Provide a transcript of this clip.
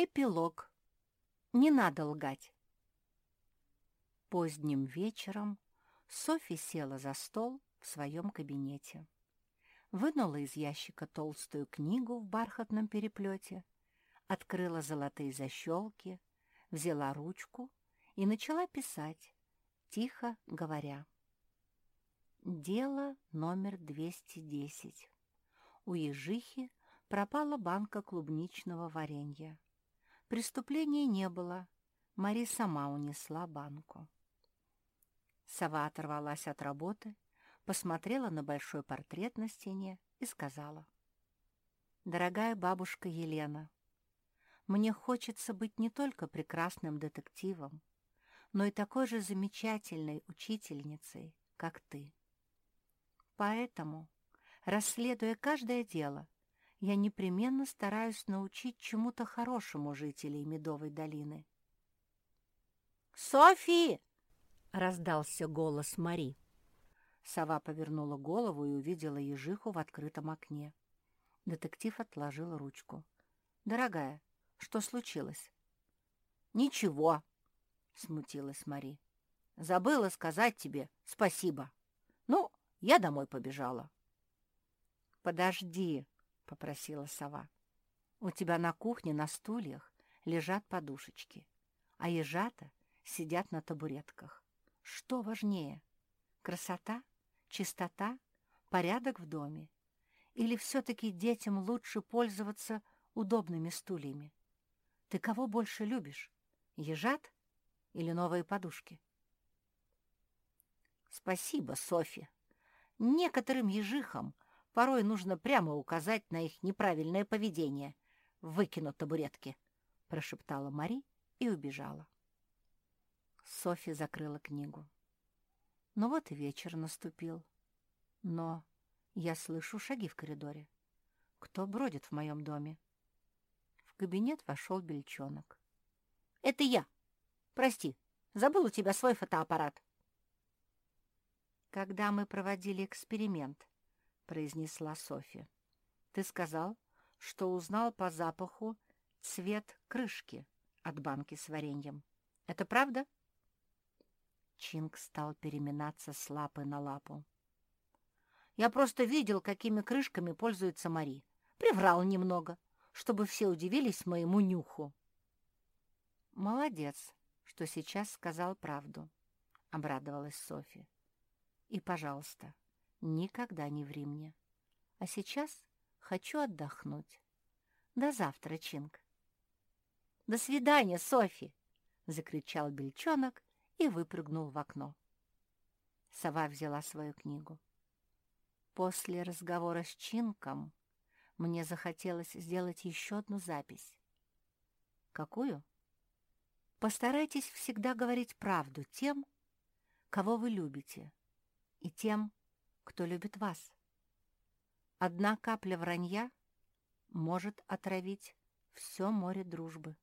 Эпилог. Не надо лгать. Поздним вечером Софи села за стол в своем кабинете. Вынула из ящика толстую книгу в бархатном переплете, открыла золотые защелки, взяла ручку и начала писать, тихо говоря. Дело номер 210. У ежихи пропала банка клубничного варенья. Преступления не было. Мари сама унесла банку. Сова оторвалась от работы, посмотрела на большой портрет на стене и сказала. «Дорогая бабушка Елена, мне хочется быть не только прекрасным детективом, но и такой же замечательной учительницей, как ты. Поэтому, расследуя каждое дело, я непременно стараюсь научить чему-то хорошему жителей Медовой долины. «Софи!» — раздался голос Мари. Сова повернула голову и увидела ежиху в открытом окне. Детектив отложил ручку. «Дорогая, что случилось?» «Ничего», — смутилась Мари. «Забыла сказать тебе спасибо. Ну, я домой побежала». «Подожди», — попросила сова. «У тебя на кухне на стульях лежат подушечки, а ежата сидят на табуретках. Что важнее? Красота, чистота, порядок в доме? Или все-таки детям лучше пользоваться удобными стульями? Ты кого больше любишь, ежат или новые подушки?» «Спасибо, Софи. Некоторым ежихам — Порой нужно прямо указать на их неправильное поведение. «Выкину табуретки», — прошептала Мари и убежала. Софи закрыла книгу. Ну вот и вечер наступил. Но я слышу шаги в коридоре. Кто бродит в моем доме? В кабинет вошел Бельчонок. «Это я. Прости, забыл у тебя свой фотоаппарат». Когда мы проводили эксперимент, произнесла Софья. «Ты сказал, что узнал по запаху цвет крышки от банки с вареньем. Это правда?» Чинг стал переминаться с лапы на лапу. «Я просто видел, какими крышками пользуется Мари. Приврал немного, чтобы все удивились моему нюху». «Молодец, что сейчас сказал правду», — обрадовалась Софья. «И, пожалуйста, Никогда не ври мне. А сейчас хочу отдохнуть. До завтра, Чинг. «До свидания, Софи!» — закричал бельчонок и выпрыгнул в окно. Сова взяла свою книгу. После разговора с Чинком мне захотелось сделать еще одну запись. Какую? Постарайтесь всегда говорить правду тем, кого вы любите, и тем, кто любит вас. Одна капля вранья может отравить все море дружбы.